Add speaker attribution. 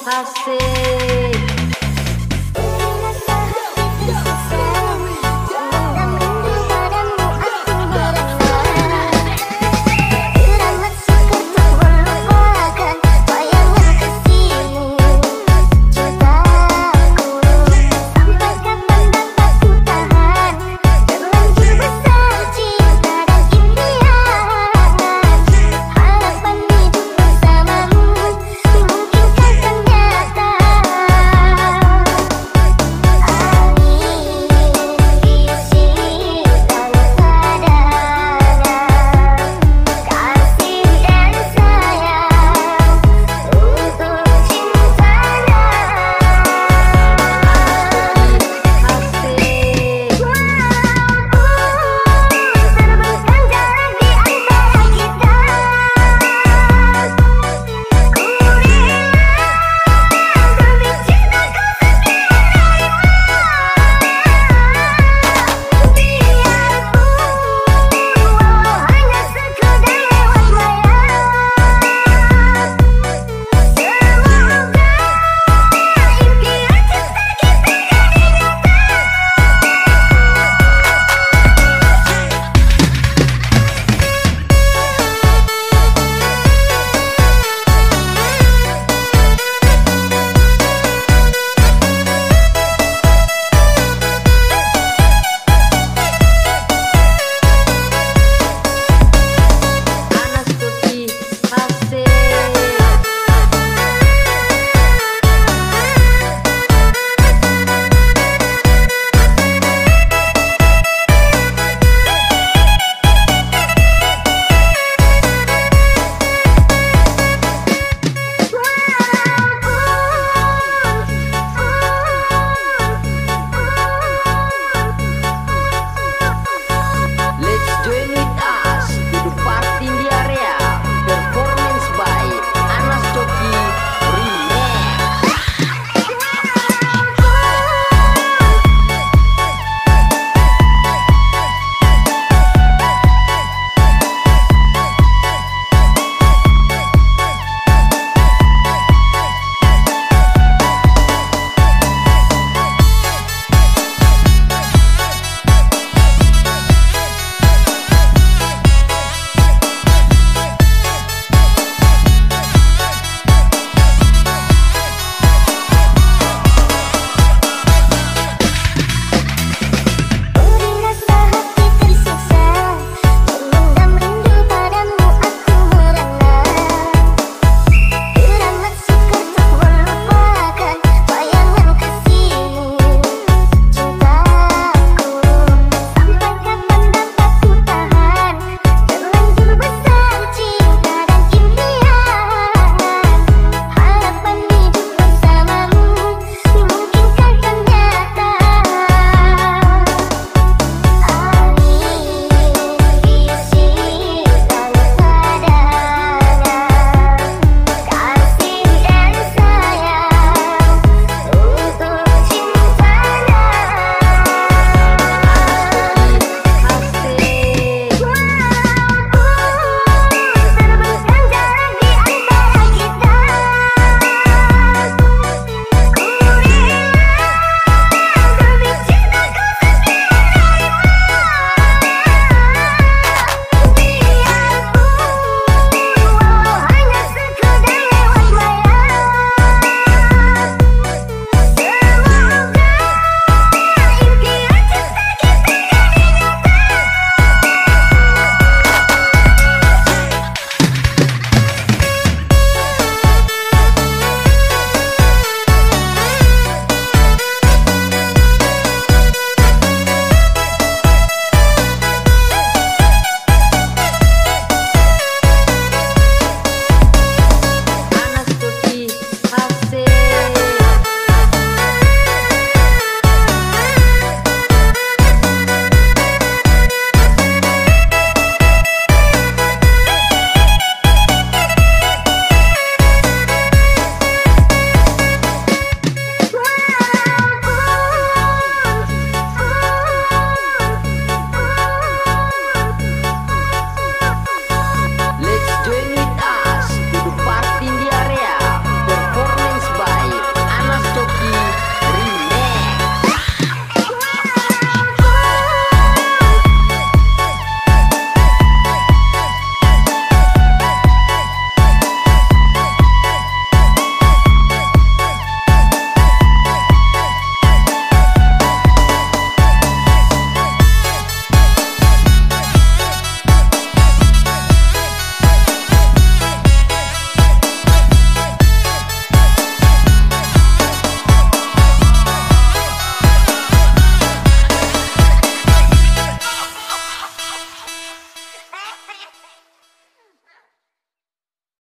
Speaker 1: I say